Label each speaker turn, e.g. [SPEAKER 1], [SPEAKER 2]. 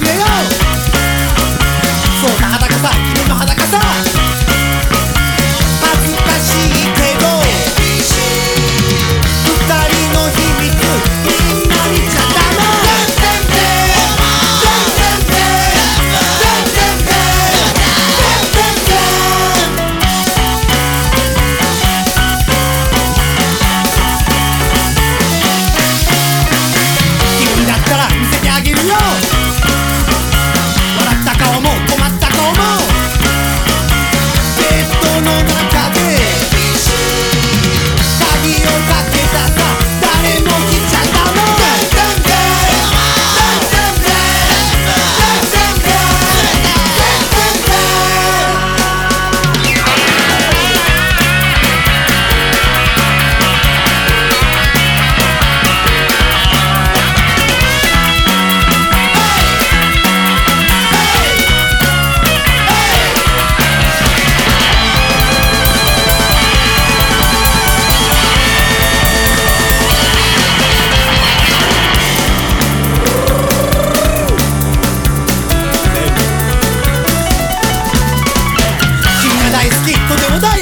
[SPEAKER 1] Yeah. tu te gusta y